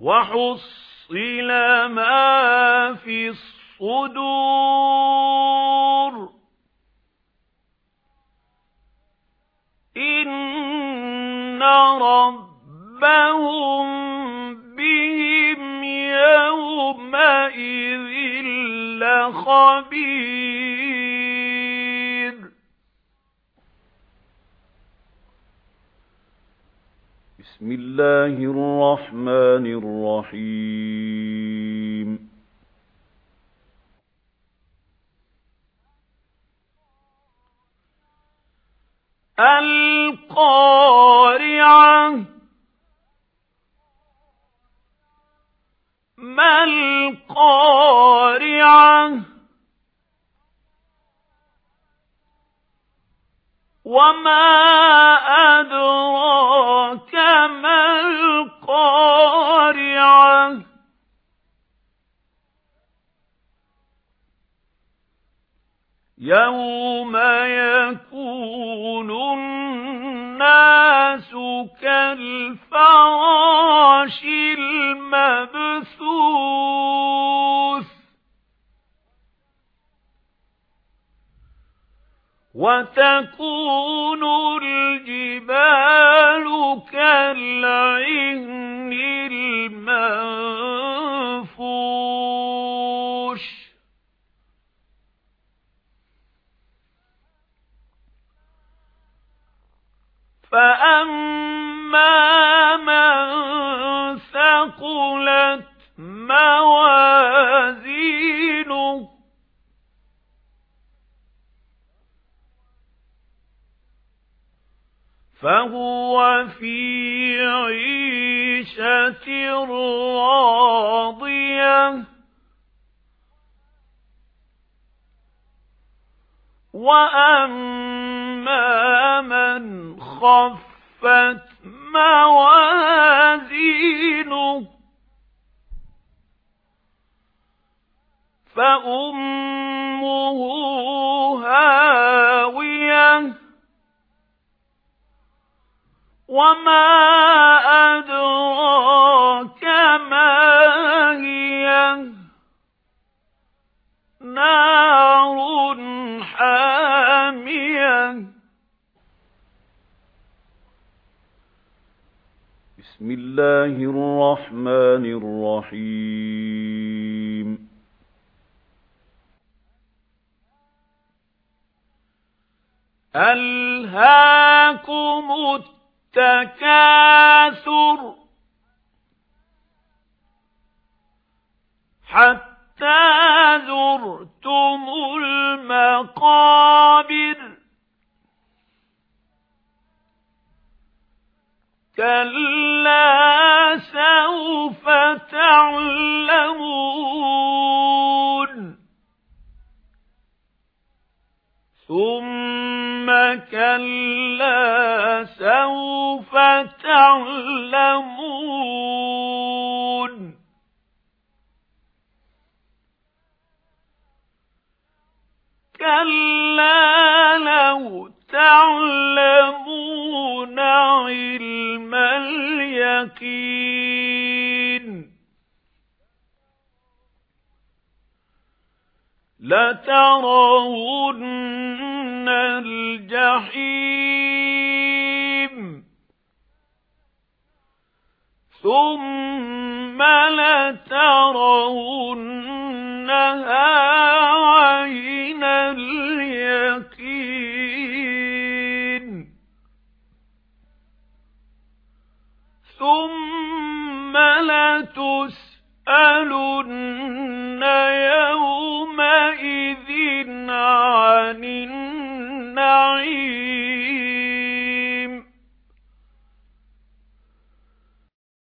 وَحُصِّلَ مَا فِي الصُّدُورِ. إِنَّ رَبَّهُم بِهِمْ يَوْمَئِذٍ لَّخَبِيرٌ. بسم الله الرحمن الرحيم. القارعة. ما القارعة؟ وما ما القارعة. يوم يكون الناس كالفراش المبثوث. وتكون الجبال كالعهن المنفوش. فأما من ثقلت موازينه فهو في عيشة راضية. وأما من خفت موازينه فأمه وما أدراك ما هي نار حامية بسم الله الرحمن الرحيم ألهاكم التكاثر حتى زرتم المقابر كلا سوف تعلمون ثم كلا سوف تعلمون. كلا لو تعلمون علم اليقين. لترون الجحيم. ثم لترونها عين اليقين. ثم لتسألن يومئذ